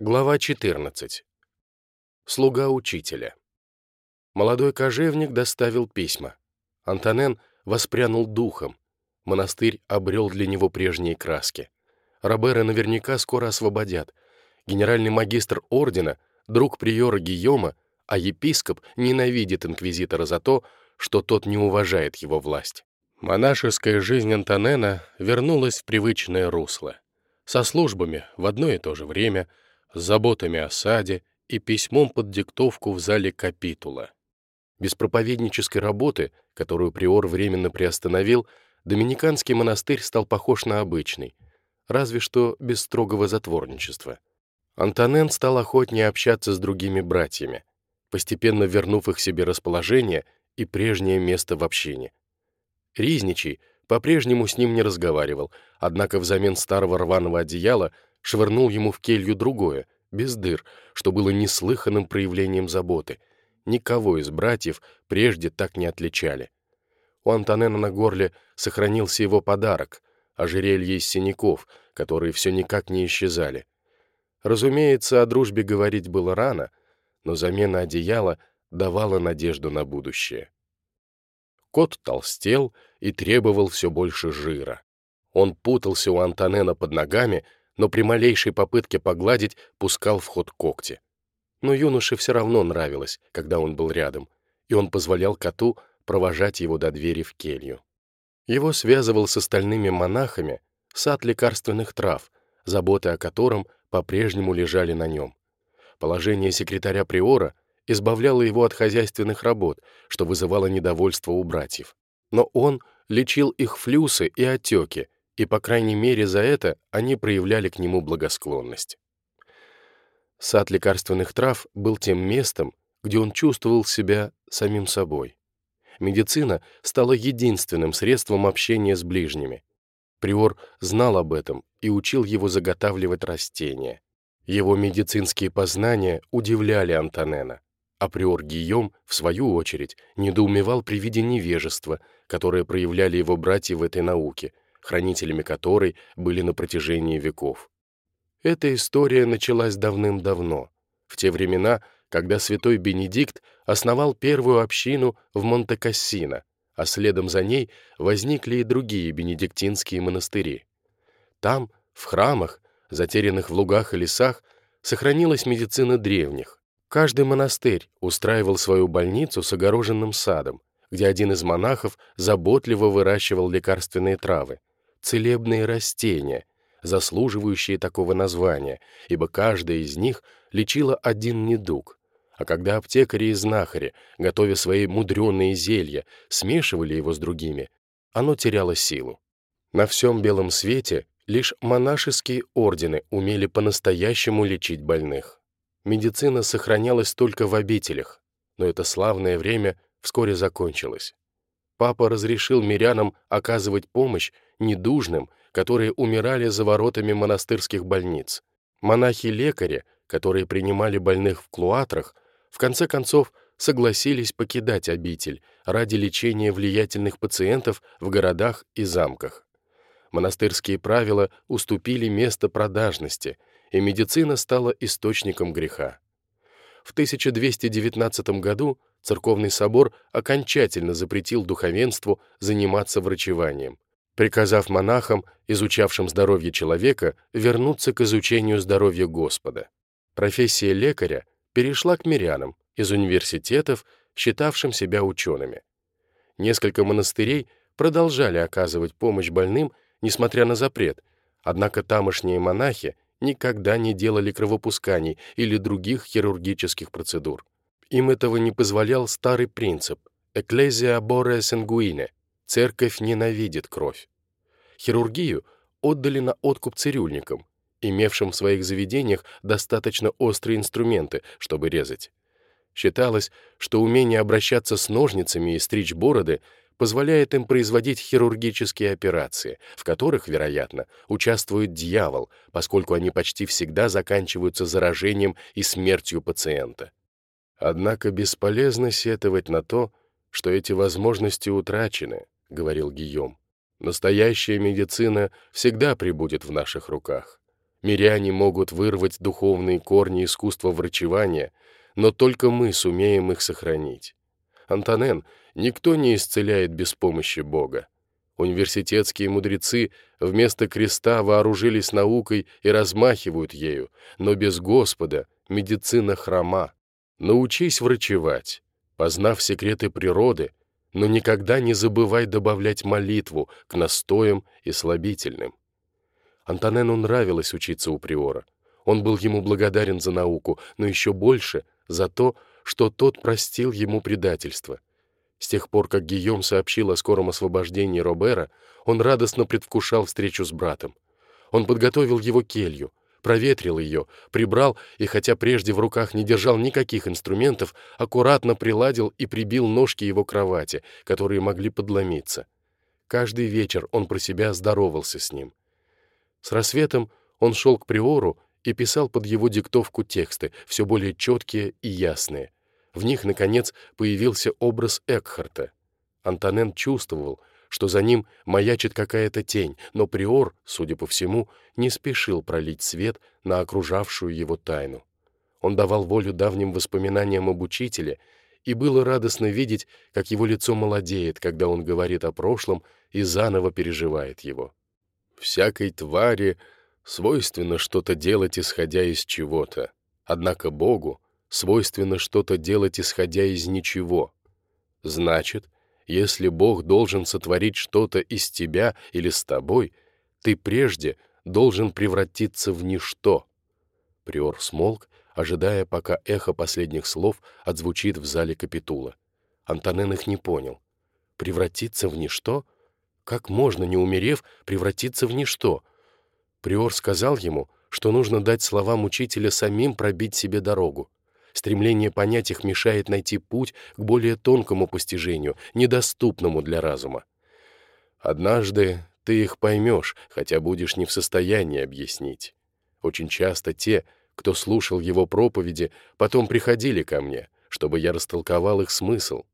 Глава 14. Слуга учителя. Молодой кожевник доставил письма. Антонен воспрянул духом. Монастырь обрел для него прежние краски. Робера наверняка скоро освободят. Генеральный магистр ордена, друг приора Гийома, а епископ ненавидит инквизитора за то, что тот не уважает его власть. Монашеская жизнь Антонена вернулась в привычное русло. Со службами в одно и то же время — заботами о саде и письмом под диктовку в зале капитула. Без проповеднической работы, которую приор временно приостановил, доминиканский монастырь стал похож на обычный, разве что без строгого затворничества. Антонен стал охотнее общаться с другими братьями, постепенно вернув их себе расположение и прежнее место в общине. Ризничий по-прежнему с ним не разговаривал, однако взамен старого рваного одеяла швырнул ему в келью другое, без дыр, что было неслыханным проявлением заботы. Никого из братьев прежде так не отличали. У Антонена на горле сохранился его подарок — ожерелье из синяков, которые все никак не исчезали. Разумеется, о дружбе говорить было рано, но замена одеяла давала надежду на будущее. Кот толстел и требовал все больше жира. Он путался у Антонена под ногами, но при малейшей попытке погладить пускал в ход когти. Но юноше все равно нравилось, когда он был рядом, и он позволял коту провожать его до двери в келью. Его связывал с остальными монахами сад лекарственных трав, заботы о котором по-прежнему лежали на нем. Положение секретаря приора избавляло его от хозяйственных работ, что вызывало недовольство у братьев. Но он лечил их флюсы и отеки, и, по крайней мере, за это они проявляли к нему благосклонность. Сад лекарственных трав был тем местом, где он чувствовал себя самим собой. Медицина стала единственным средством общения с ближними. Приор знал об этом и учил его заготавливать растения. Его медицинские познания удивляли Антонена, а приор Гийом, в свою очередь, недоумевал при виде невежества, которое проявляли его братья в этой науке — хранителями которой были на протяжении веков. Эта история началась давным-давно, в те времена, когда святой Бенедикт основал первую общину в Монте-Кассино, а следом за ней возникли и другие бенедиктинские монастыри. Там, в храмах, затерянных в лугах и лесах, сохранилась медицина древних. Каждый монастырь устраивал свою больницу с огороженным садом, где один из монахов заботливо выращивал лекарственные травы, целебные растения, заслуживающие такого названия, ибо каждая из них лечила один недуг. А когда аптекари и знахари, готовя свои мудреные зелья, смешивали его с другими, оно теряло силу. На всем белом свете лишь монашеские ордены умели по-настоящему лечить больных. Медицина сохранялась только в обителях, но это славное время вскоре закончилось. Папа разрешил мирянам оказывать помощь недужным, которые умирали за воротами монастырских больниц. Монахи-лекари, которые принимали больных в клуатрах, в конце концов согласились покидать обитель ради лечения влиятельных пациентов в городах и замках. Монастырские правила уступили место продажности, и медицина стала источником греха. В 1219 году церковный собор окончательно запретил духовенству заниматься врачеванием приказав монахам, изучавшим здоровье человека, вернуться к изучению здоровья Господа. Профессия лекаря перешла к мирянам из университетов, считавшим себя учеными. Несколько монастырей продолжали оказывать помощь больным, несмотря на запрет, однако тамошние монахи никогда не делали кровопусканий или других хирургических процедур. Им этого не позволял старый принцип «Ecclesia bore sanguine» Церковь ненавидит кровь. Хирургию отдали на откуп цирюльникам, имевшим в своих заведениях достаточно острые инструменты, чтобы резать. Считалось, что умение обращаться с ножницами и стричь бороды позволяет им производить хирургические операции, в которых, вероятно, участвует дьявол, поскольку они почти всегда заканчиваются заражением и смертью пациента. Однако бесполезно сетовать на то, что эти возможности утрачены, — говорил Гийом. «Настоящая медицина всегда прибудет в наших руках. Миряне могут вырвать духовные корни искусства врачевания, но только мы сумеем их сохранить. Антонен, никто не исцеляет без помощи Бога. Университетские мудрецы вместо креста вооружились наукой и размахивают ею, но без Господа медицина хрома. Научись врачевать, познав секреты природы, но никогда не забывай добавлять молитву к настоям и слабительным. Антонену нравилось учиться у Приора. Он был ему благодарен за науку, но еще больше за то, что тот простил ему предательство. С тех пор, как Гийом сообщил о скором освобождении Робера, он радостно предвкушал встречу с братом. Он подготовил его келью, проветрил ее, прибрал и, хотя прежде в руках не держал никаких инструментов, аккуратно приладил и прибил ножки его кровати, которые могли подломиться. Каждый вечер он про себя здоровался с ним. С рассветом он шел к Приору и писал под его диктовку тексты, все более четкие и ясные. В них, наконец, появился образ Экхарта. Антонен чувствовал, что за ним маячит какая-то тень, но Приор, судя по всему, не спешил пролить свет на окружавшую его тайну. Он давал волю давним воспоминаниям об учителе, и было радостно видеть, как его лицо молодеет, когда он говорит о прошлом и заново переживает его. «Всякой твари свойственно что-то делать, исходя из чего-то, однако Богу свойственно что-то делать, исходя из ничего. Значит, если Бог должен сотворить что-то из тебя или с тобой, ты прежде должен превратиться в ничто. Приор смолк, ожидая, пока эхо последних слов отзвучит в зале капитула. Антонен их не понял. Превратиться в ничто? Как можно, не умерев, превратиться в ничто? Приор сказал ему, что нужно дать словам учителя самим пробить себе дорогу. Стремление понять их мешает найти путь к более тонкому постижению, недоступному для разума. Однажды ты их поймешь, хотя будешь не в состоянии объяснить. Очень часто те, кто слушал его проповеди, потом приходили ко мне, чтобы я растолковал их смысл.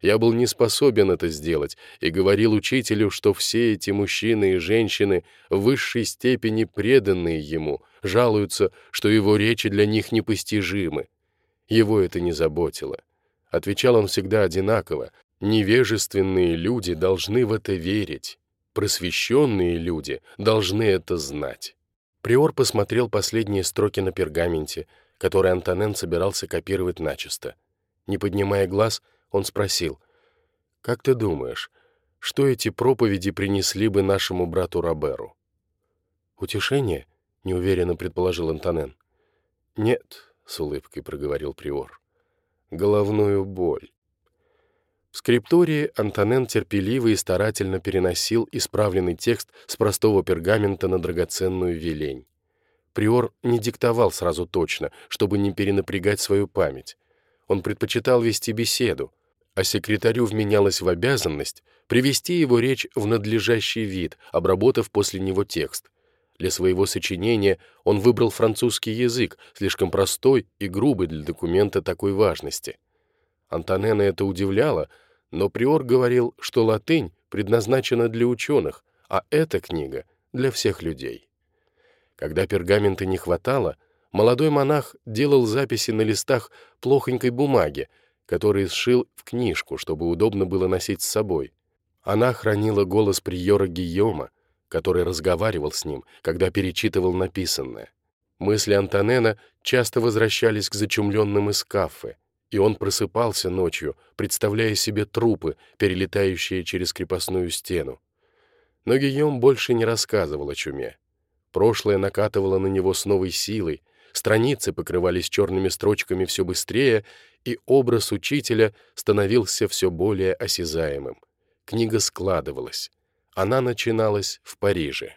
Я был не способен это сделать и говорил учителю, что все эти мужчины и женщины в высшей степени преданные ему, жалуются, что его речи для них непостижимы. Его это не заботило. Отвечал он всегда одинаково. Невежественные люди должны в это верить. Просвещенные люди должны это знать. Приор посмотрел последние строки на пергаменте, который Антонен собирался копировать начисто. Не поднимая глаз, он спросил, «Как ты думаешь, что эти проповеди принесли бы нашему брату Роберу?» «Утешение?» — неуверенно предположил Антонен. «Нет, — с улыбкой проговорил Приор. «Головную боль». В скриптории Антонен терпеливо и старательно переносил исправленный текст с простого пергамента на драгоценную велень. Приор не диктовал сразу точно, чтобы не перенапрягать свою память. Он предпочитал вести беседу, а секретарю вменялось в обязанность привести его речь в надлежащий вид, обработав после него текст. Для своего сочинения он выбрал французский язык, слишком простой и грубый для документа такой важности. Антонена это удивляло, но Приор говорил, что латынь предназначена для ученых, а эта книга — для всех людей. Когда пергамента не хватало, молодой монах делал записи на листах плохонькой бумаги, которые сшил в книжку, чтобы удобно было носить с собой. Она хранила голос приора Гийома, который разговаривал с ним, когда перечитывал написанное. Мысли Антонена часто возвращались к зачумленным из кафе, и он просыпался ночью, представляя себе трупы, перелетающие через крепостную стену. Но Гийом больше не рассказывал о чуме. Прошлое накатывало на него с новой силой, страницы покрывались черными строчками все быстрее, и образ учителя становился все более осязаемым. Книга складывалась. Она начиналась в Париже.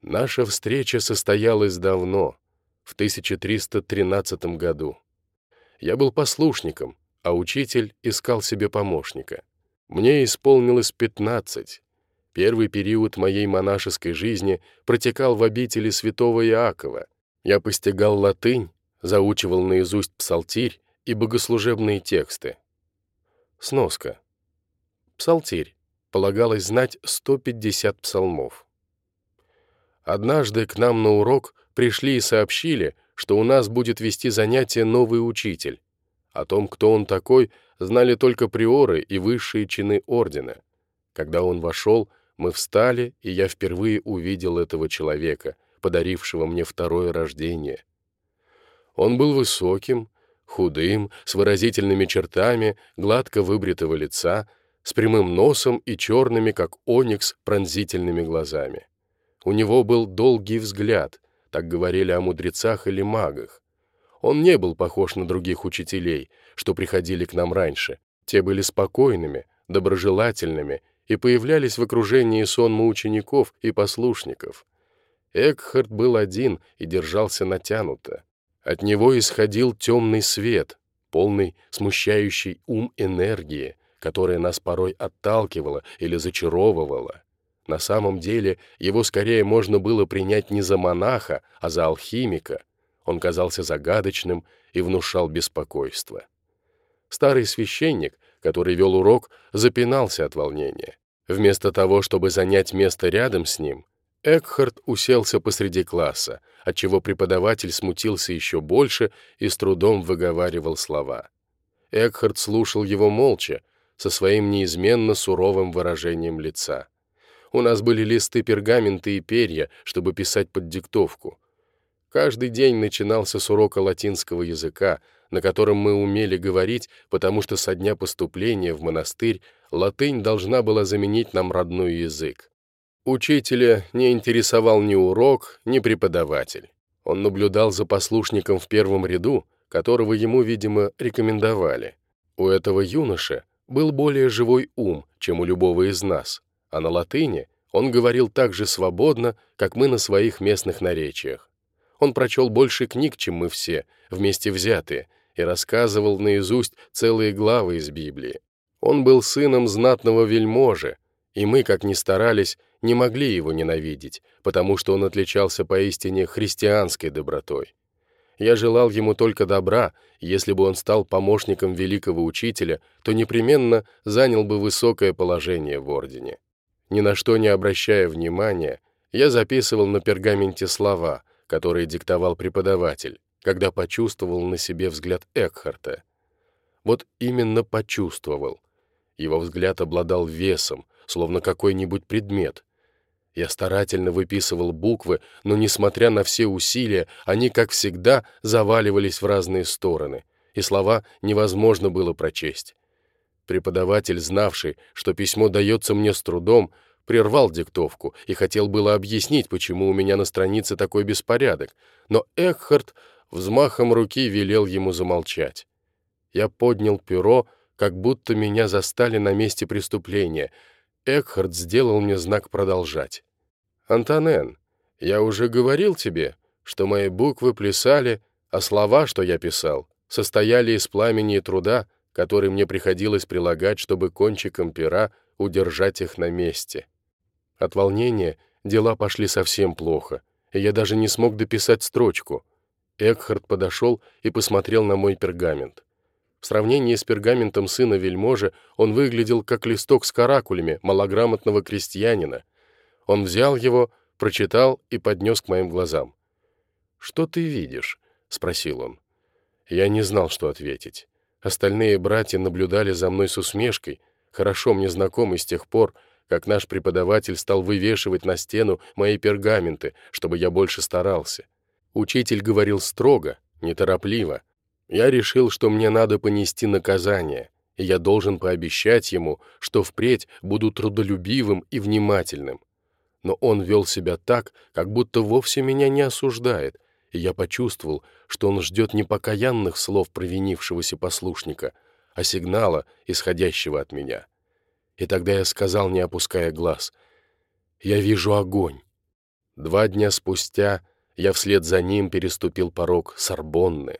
Наша встреча состоялась давно, в 1313 году. Я был послушником, а учитель искал себе помощника. Мне исполнилось 15. Первый период моей монашеской жизни протекал в обители святого Иакова. Я постигал латынь, заучивал наизусть псалтирь и богослужебные тексты. Сноска. Псалтирь полагалось знать 150 псалмов. Однажды к нам на урок пришли и сообщили, что у нас будет вести занятие новый учитель. О том, кто он такой, знали только приоры и высшие чины ордена. Когда он вошел, мы встали, и я впервые увидел этого человека, подарившего мне второе рождение. Он был высоким, худым, с выразительными чертами, гладко выбритого лица, с прямым носом и черными, как оникс, пронзительными глазами. У него был долгий взгляд, так говорили о мудрецах или магах. Он не был похож на других учителей, что приходили к нам раньше. Те были спокойными, доброжелательными и появлялись в окружении сонма учеников и послушников. Экхард был один и держался натянуто. От него исходил темный свет, полный смущающий ум энергии, которая нас порой отталкивала или зачаровывала. На самом деле его скорее можно было принять не за монаха, а за алхимика. Он казался загадочным и внушал беспокойство. Старый священник, который вел урок, запинался от волнения. Вместо того, чтобы занять место рядом с ним, Экхард уселся посреди класса, отчего преподаватель смутился еще больше и с трудом выговаривал слова. Экхард слушал его молча, со своим неизменно суровым выражением лица. У нас были листы пергамента и перья, чтобы писать под диктовку. Каждый день начинался с урока латинского языка, на котором мы умели говорить, потому что со дня поступления в монастырь латынь должна была заменить нам родной язык. Учителя не интересовал ни урок, ни преподаватель. Он наблюдал за послушником в первом ряду, которого ему, видимо, рекомендовали. У этого юноши был более живой ум, чем у любого из нас, а на латыни он говорил так же свободно, как мы на своих местных наречиях. Он прочел больше книг, чем мы все, вместе взятые, и рассказывал наизусть целые главы из Библии. Он был сыном знатного вельможи, и мы, как ни старались, не могли его ненавидеть, потому что он отличался поистине христианской добротой. Я желал ему только добра, если бы он стал помощником великого учителя, то непременно занял бы высокое положение в ордене. Ни на что не обращая внимания, я записывал на пергаменте слова, которые диктовал преподаватель, когда почувствовал на себе взгляд Экхарта. Вот именно почувствовал. Его взгляд обладал весом, словно какой-нибудь предмет. Я старательно выписывал буквы, но, несмотря на все усилия, они, как всегда, заваливались в разные стороны, и слова невозможно было прочесть. Преподаватель, знавший, что письмо дается мне с трудом, прервал диктовку и хотел было объяснить, почему у меня на странице такой беспорядок, но Экхард взмахом руки велел ему замолчать. Я поднял перо, как будто меня застали на месте преступления. Экхард сделал мне знак продолжать. «Антонен, я уже говорил тебе, что мои буквы плясали, а слова, что я писал, состояли из пламени и труда, который мне приходилось прилагать, чтобы кончиком пера удержать их на месте. От волнения дела пошли совсем плохо, и я даже не смог дописать строчку. Экхард подошел и посмотрел на мой пергамент. В сравнении с пергаментом сына вельможи он выглядел как листок с каракулями малограмотного крестьянина. Он взял его, прочитал и поднес к моим глазам. «Что ты видишь?» — спросил он. Я не знал, что ответить. Остальные братья наблюдали за мной с усмешкой, хорошо мне знакомый с тех пор, как наш преподаватель стал вывешивать на стену мои пергаменты, чтобы я больше старался. Учитель говорил строго, неторопливо. Я решил, что мне надо понести наказание, и я должен пообещать ему, что впредь буду трудолюбивым и внимательным. Но он вел себя так, как будто вовсе меня не осуждает, и я почувствовал, что он ждет не покаянных слов провинившегося послушника, а сигнала, исходящего от меня. И тогда я сказал, не опуская глаз, «Я вижу огонь». Два дня спустя я вслед за ним переступил порог Сорбонны.